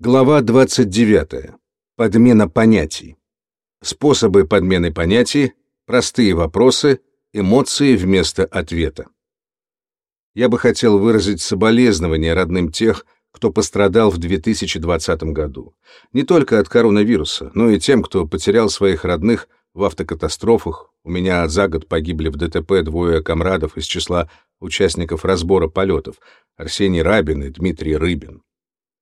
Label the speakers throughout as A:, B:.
A: Глава 29. Подмена понятий. Способы подмены понятий, простые вопросы, эмоции вместо ответа. Я бы хотел выразить соболезнования родным тех, кто пострадал в 2020 году. Не только от коронавируса, но и тем, кто потерял своих родных в автокатастрофах. У меня за год погибли в ДТП двое комрадов из числа участников разбора полетов — Арсений Рабин и Дмитрий Рыбин.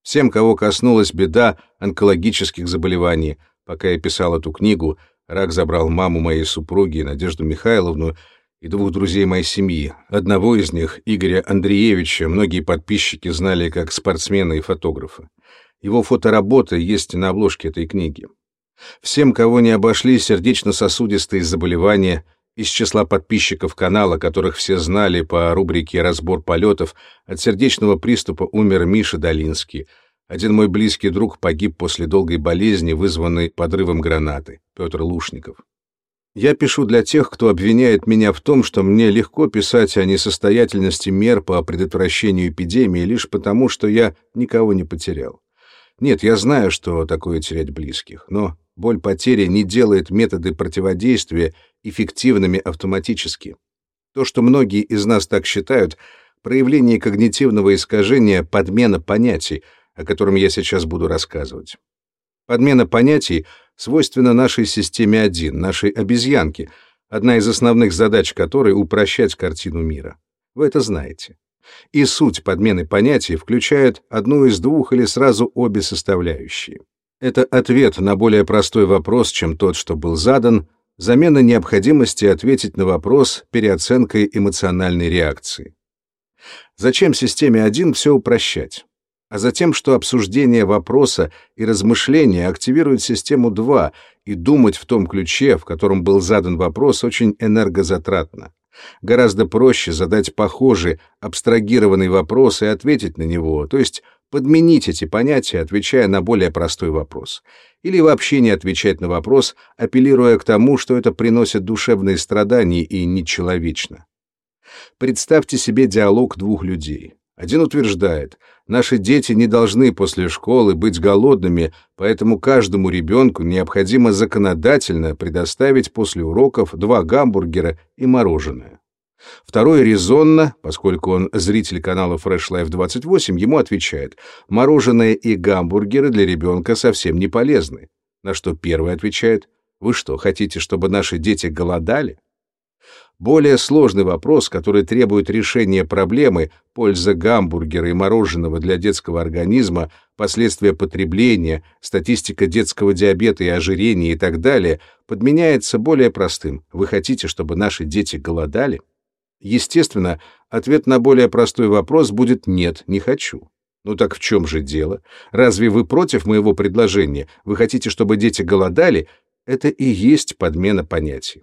A: Всем, кого коснулась беда онкологических заболеваний, пока я писал эту книгу, рак забрал маму моей супруги, Надежду Михайловну, и двух друзей моей семьи. Одного из них, Игоря Андреевича, многие подписчики знали как спортсмена и фотографа. Его фоторабота есть на обложке этой книги. Всем, кого не обошли сердечно-сосудистые заболевания, из числа подписчиков канала, которых все знали по рубрике «Разбор полетов», от сердечного приступа умер Миша Долинский. Один мой близкий друг погиб после долгой болезни, вызванной подрывом гранаты, Петр Лушников. Я пишу для тех, кто обвиняет меня в том, что мне легко писать о несостоятельности мер по предотвращению эпидемии лишь потому, что я никого не потерял. Нет, я знаю, что такое терять близких, но боль потери не делает методы противодействия эффективными автоматически. То, что многие из нас так считают, проявление когнитивного искажения подмена понятий, о котором я сейчас буду рассказывать. Подмена понятий свойственна нашей системе 1, нашей обезьянке, одна из основных задач которой — упрощать картину мира. Вы это знаете. И суть подмены понятий включает одну из двух или сразу обе составляющие. Это ответ на более простой вопрос, чем тот, что был задан, замена необходимости ответить на вопрос переоценкой эмоциональной реакции. Зачем системе 1 все упрощать? А затем, что обсуждение вопроса и размышления активирует систему 2, и думать в том ключе, в котором был задан вопрос, очень энергозатратно. Гораздо проще задать похожий, абстрагированный вопрос и ответить на него, то есть подменить эти понятия, отвечая на более простой вопрос. Или вообще не отвечать на вопрос, апеллируя к тому, что это приносит душевные страдания и нечеловечно. Представьте себе диалог двух людей. Один утверждает, наши дети не должны после школы быть голодными, поэтому каждому ребенку необходимо законодательно предоставить после уроков два гамбургера и мороженое. Второй резонно, поскольку он зритель канала Fresh Life 28, ему отвечает, мороженое и гамбургеры для ребенка совсем не полезны. На что первый отвечает, вы что, хотите, чтобы наши дети голодали? Более сложный вопрос, который требует решения проблемы польза гамбургера и мороженого для детского организма, последствия потребления, статистика детского диабета и ожирения и так далее, подменяется более простым. Вы хотите, чтобы наши дети голодали? Естественно, ответ на более простой вопрос будет «нет, не хочу». Ну так в чем же дело? Разве вы против моего предложения? Вы хотите, чтобы дети голодали? Это и есть подмена понятий.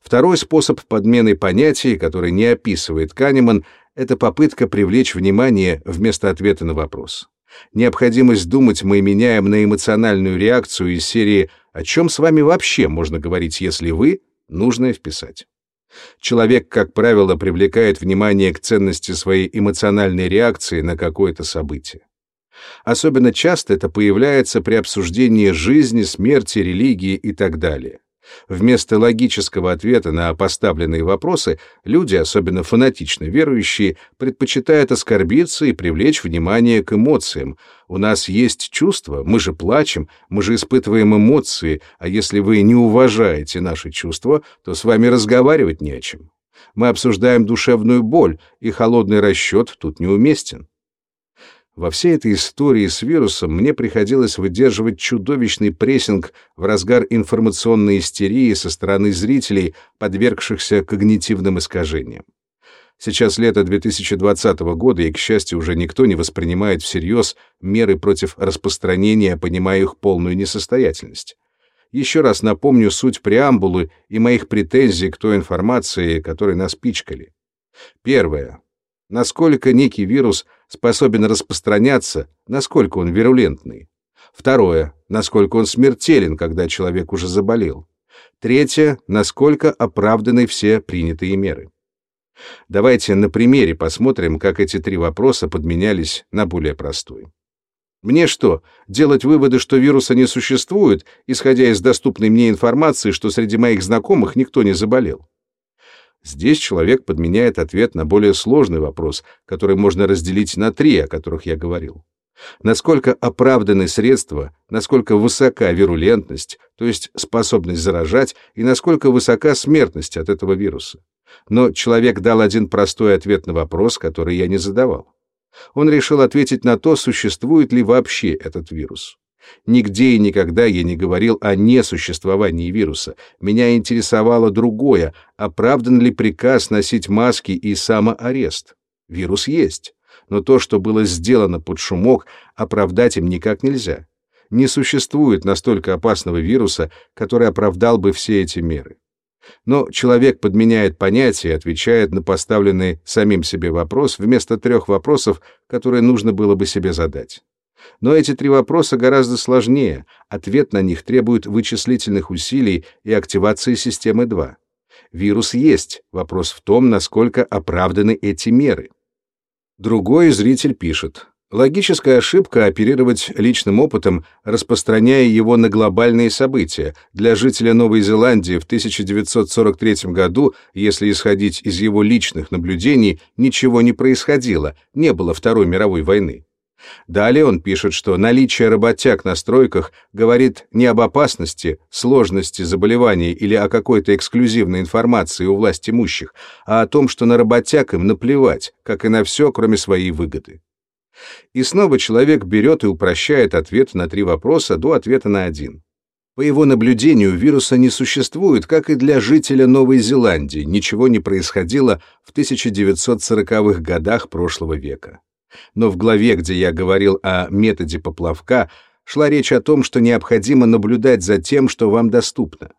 A: Второй способ подмены понятий, который не описывает Канеман, это попытка привлечь внимание вместо ответа на вопрос. Необходимость думать мы меняем на эмоциональную реакцию из серии «О чем с вами вообще можно говорить, если вы?» нужное вписать. Человек, как правило, привлекает внимание к ценности своей эмоциональной реакции на какое-то событие. Особенно часто это появляется при обсуждении жизни, смерти, религии и так далее. Вместо логического ответа на поставленные вопросы люди, особенно фанатично верующие, предпочитают оскорбиться и привлечь внимание к эмоциям. У нас есть чувства, мы же плачем, мы же испытываем эмоции, а если вы не уважаете наши чувства, то с вами разговаривать не о чем. Мы обсуждаем душевную боль, и холодный расчет тут неуместен. Во всей этой истории с вирусом мне приходилось выдерживать чудовищный прессинг в разгар информационной истерии со стороны зрителей, подвергшихся когнитивным искажениям. Сейчас лето 2020 года, и, к счастью, уже никто не воспринимает всерьез меры против распространения, понимая их полную несостоятельность. Еще раз напомню суть преамбулы и моих претензий к той информации, которой нас пичкали. Первое насколько некий вирус способен распространяться, насколько он вирулентный. Второе, насколько он смертелен, когда человек уже заболел. Третье, насколько оправданы все принятые меры. Давайте на примере посмотрим, как эти три вопроса подменялись на более простой. Мне что, делать выводы, что вируса не существует, исходя из доступной мне информации, что среди моих знакомых никто не заболел? Здесь человек подменяет ответ на более сложный вопрос, который можно разделить на три, о которых я говорил. Насколько оправданы средства, насколько высока вирулентность, то есть способность заражать, и насколько высока смертность от этого вируса. Но человек дал один простой ответ на вопрос, который я не задавал. Он решил ответить на то, существует ли вообще этот вирус. Нигде и никогда я не говорил о несуществовании вируса. Меня интересовало другое, оправдан ли приказ носить маски и самоарест. Вирус есть, но то, что было сделано под шумок, оправдать им никак нельзя. Не существует настолько опасного вируса, который оправдал бы все эти меры. Но человек подменяет понятия и отвечает на поставленный самим себе вопрос вместо трех вопросов, которые нужно было бы себе задать. Но эти три вопроса гораздо сложнее, ответ на них требует вычислительных усилий и активации системы 2. Вирус есть, вопрос в том, насколько оправданы эти меры. Другой зритель пишет, Логическая ошибка оперировать личным опытом, распространяя его на глобальные события. Для жителя Новой Зеландии в 1943 году, если исходить из его личных наблюдений, ничего не происходило, не было Второй мировой войны. Далее он пишет, что наличие работяг на стройках говорит не об опасности, сложности заболевания или о какой-то эксклюзивной информации у власть имущих, а о том, что на работяг им наплевать, как и на все, кроме своей выгоды. И снова человек берет и упрощает ответ на три вопроса до ответа на один. По его наблюдению, вируса не существует, как и для жителя Новой Зеландии, ничего не происходило в 1940-х годах прошлого века. Но в главе, где я говорил о методе поплавка, шла речь о том, что необходимо наблюдать за тем, что вам доступно.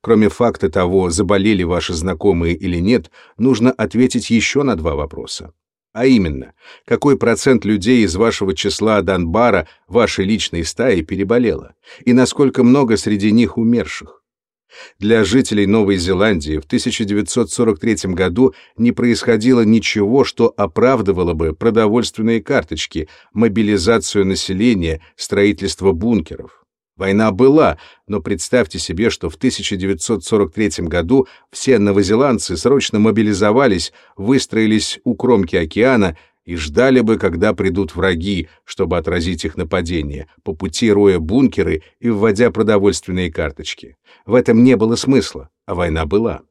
A: Кроме факта того, заболели ваши знакомые или нет, нужно ответить еще на два вопроса. А именно, какой процент людей из вашего числа Донбара, вашей личной стаи, переболело, и насколько много среди них умерших? Для жителей Новой Зеландии в 1943 году не происходило ничего, что оправдывало бы продовольственные карточки, мобилизацию населения, строительство бункеров. Война была, но представьте себе, что в 1943 году все новозеландцы срочно мобилизовались, выстроились у кромки океана и ждали бы, когда придут враги, чтобы отразить их нападение, по пути роя бункеры и вводя продовольственные карточки. В этом не было смысла, а война была.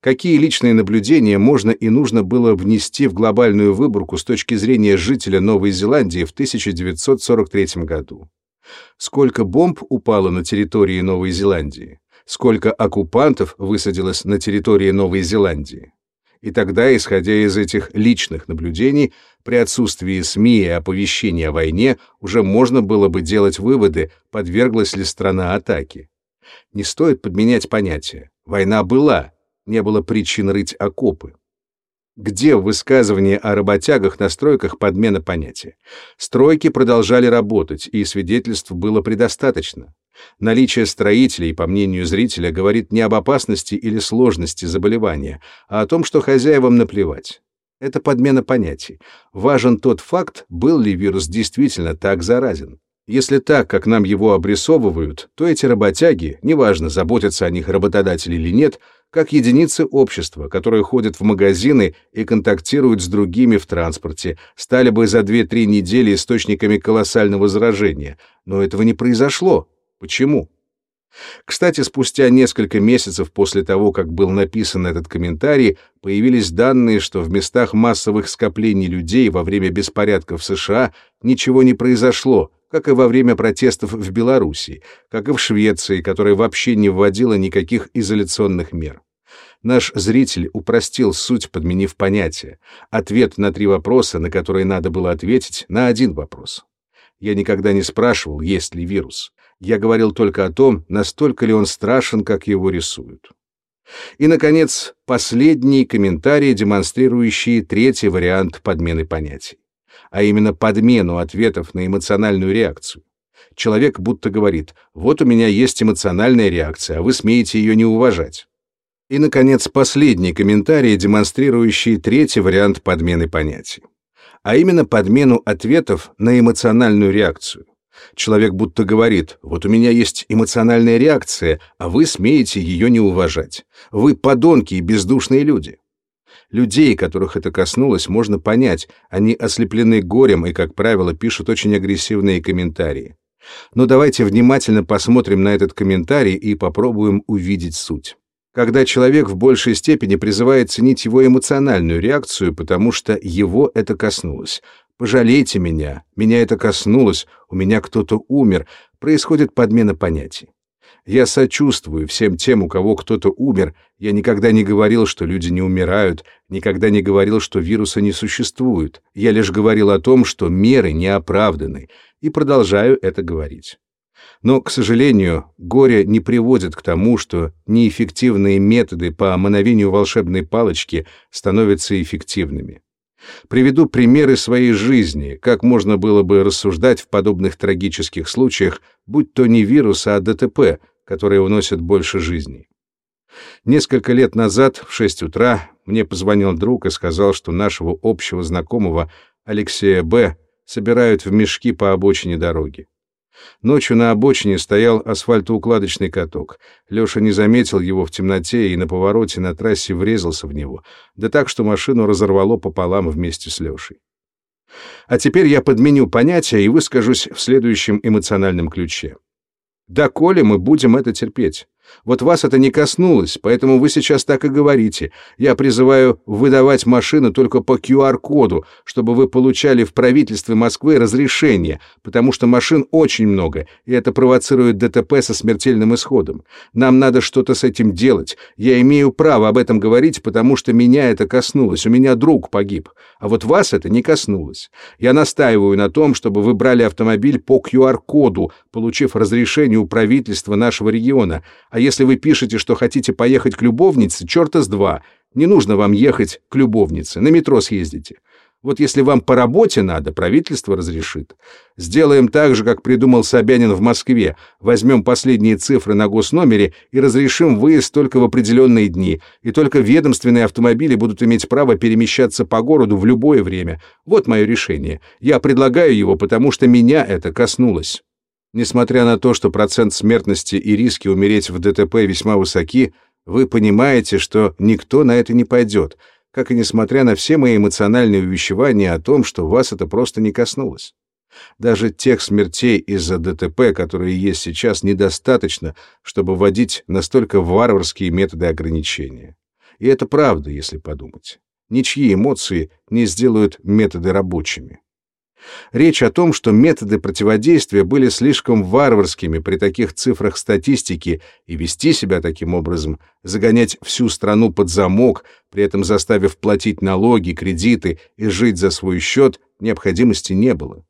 A: Какие личные наблюдения можно и нужно было внести в глобальную выборку с точки зрения жителя Новой Зеландии в 1943 году? Сколько бомб упало на территории Новой Зеландии? Сколько оккупантов высадилось на территории Новой Зеландии? И тогда, исходя из этих личных наблюдений, при отсутствии СМИ и оповещения о войне уже можно было бы делать выводы, подверглась ли страна атаке. Не стоит подменять понятия. Война была, не было причин рыть окопы. Где в высказывании о работягах на стройках подмена понятия? Стройки продолжали работать, и свидетельств было предостаточно. Наличие строителей, по мнению зрителя, говорит не об опасности или сложности заболевания, а о том, что хозяевам наплевать. Это подмена понятий. Важен тот факт, был ли вирус действительно так заразен. Если так, как нам его обрисовывают, то эти работяги, неважно, заботятся о них работодатели или нет, как единицы общества, которые ходят в магазины и контактируют с другими в транспорте, стали бы за 2-3 недели источниками колоссального заражения. Но этого не произошло. Почему? Кстати, спустя несколько месяцев после того, как был написан этот комментарий, появились данные, что в местах массовых скоплений людей во время беспорядков в США ничего не произошло, как и во время протестов в Беларуси, как и в Швеции, которая вообще не вводила никаких изоляционных мер. Наш зритель упростил суть, подменив понятие. Ответ на три вопроса, на которые надо было ответить, на один вопрос. Я никогда не спрашивал, есть ли вирус. Я говорил только о том, настолько ли он страшен, как его рисуют. И, наконец, последний комментарий, демонстрирующий третий вариант подмены понятий а именно подмену ответов на эмоциональную реакцию. Человек будто говорит, вот у меня есть эмоциональная реакция, а вы смеете ее не уважать. И, наконец, последний комментарий, демонстрирующий третий вариант подмены понятий. а именно подмену ответов на эмоциональную реакцию. Человек будто говорит, вот у меня есть эмоциональная реакция, а вы смеете ее не уважать. Вы подонки и бездушные люди. Людей, которых это коснулось, можно понять, они ослеплены горем и, как правило, пишут очень агрессивные комментарии. Но давайте внимательно посмотрим на этот комментарий и попробуем увидеть суть. Когда человек в большей степени призывает ценить его эмоциональную реакцию, потому что его это коснулось. «Пожалейте меня, меня это коснулось, у меня кто-то умер», происходит подмена понятий. Я сочувствую всем тем, у кого кто-то умер. Я никогда не говорил, что люди не умирают, никогда не говорил, что вируса не существует. Я лишь говорил о том, что меры не оправданы, и продолжаю это говорить. Но, к сожалению, горе не приводит к тому, что неэффективные методы по мановению волшебной палочки становятся эффективными. Приведу примеры своей жизни, как можно было бы рассуждать в подобных трагических случаях, будь то не вирус, а ДТП, которые уносят больше жизней. Несколько лет назад в 6 утра мне позвонил друг и сказал, что нашего общего знакомого Алексея Б собирают в мешки по обочине дороги. Ночью на обочине стоял асфальтоукладочный каток. Леша не заметил его в темноте и на повороте на трассе врезался в него, да так, что машину разорвало пополам вместе с Лешей. А теперь я подменю понятия и выскажусь в следующем эмоциональном ключе. Доколе мы будем это терпеть? Вот вас это не коснулось, поэтому вы сейчас так и говорите. Я призываю выдавать машины только по QR-коду, чтобы вы получали в правительстве Москвы разрешение, потому что машин очень много, и это провоцирует ДТП со смертельным исходом. Нам надо что-то с этим делать. Я имею право об этом говорить, потому что меня это коснулось. У меня друг погиб. А вот вас это не коснулось. Я настаиваю на том, чтобы вы брали автомобиль по QR-коду, получив разрешение у правительства нашего региона. А если вы пишете, что хотите поехать к любовнице, черта с два. Не нужно вам ехать к любовнице, на метро съездите. Вот если вам по работе надо, правительство разрешит. Сделаем так же, как придумал Собянин в Москве. Возьмем последние цифры на госномере и разрешим выезд только в определенные дни. И только ведомственные автомобили будут иметь право перемещаться по городу в любое время. Вот мое решение. Я предлагаю его, потому что меня это коснулось. Несмотря на то, что процент смертности и риски умереть в ДТП весьма высоки, вы понимаете, что никто на это не пойдет, как и несмотря на все мои эмоциональные увещевания о том, что вас это просто не коснулось. Даже тех смертей из-за ДТП, которые есть сейчас, недостаточно, чтобы вводить настолько варварские методы ограничения. И это правда, если подумать. Ничьи эмоции не сделают методы рабочими. Речь о том, что методы противодействия были слишком варварскими при таких цифрах статистики и вести себя таким образом, загонять всю страну под замок, при этом заставив платить налоги, кредиты и жить за свой счет, необходимости не было.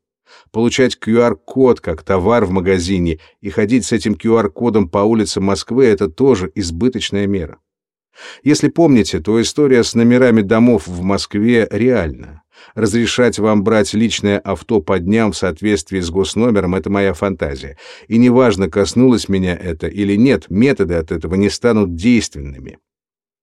A: Получать QR-код как товар в магазине и ходить с этим QR-кодом по улицам Москвы — это тоже избыточная мера. Если помните, то история с номерами домов в Москве реальна. Разрешать вам брать личное авто по дням в соответствии с госномером — это моя фантазия. И неважно, коснулось меня это или нет, методы от этого не станут действенными.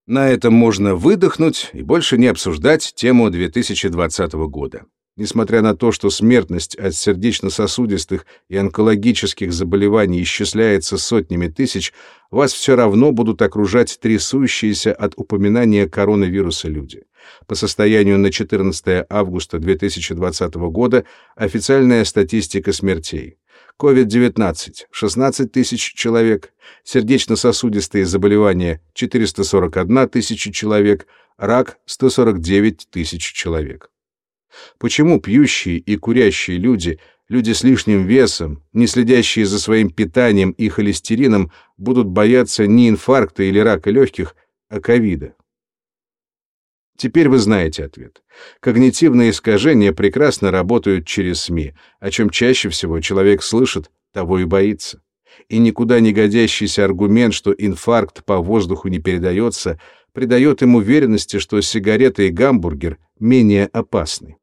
A: На этом можно выдохнуть и больше не обсуждать тему 2020 года. Несмотря на то, что смертность от сердечно-сосудистых и онкологических заболеваний исчисляется сотнями тысяч, вас все равно будут окружать трясущиеся от упоминания коронавируса люди. По состоянию на 14 августа 2020 года официальная статистика смертей. COVID-19 – 16 тысяч человек, сердечно-сосудистые заболевания – 441 тысяча человек, рак – 149 тысяч человек. Почему пьющие и курящие люди, люди с лишним весом, не следящие за своим питанием и холестерином, будут бояться не инфаркта или рака легких, а ковида? Теперь вы знаете ответ. Когнитивные искажения прекрасно работают через СМИ, о чем чаще всего человек слышит, того и боится. И никуда не годящийся аргумент, что инфаркт по воздуху не передается, придает им уверенности, что сигарета и гамбургер менее опасны.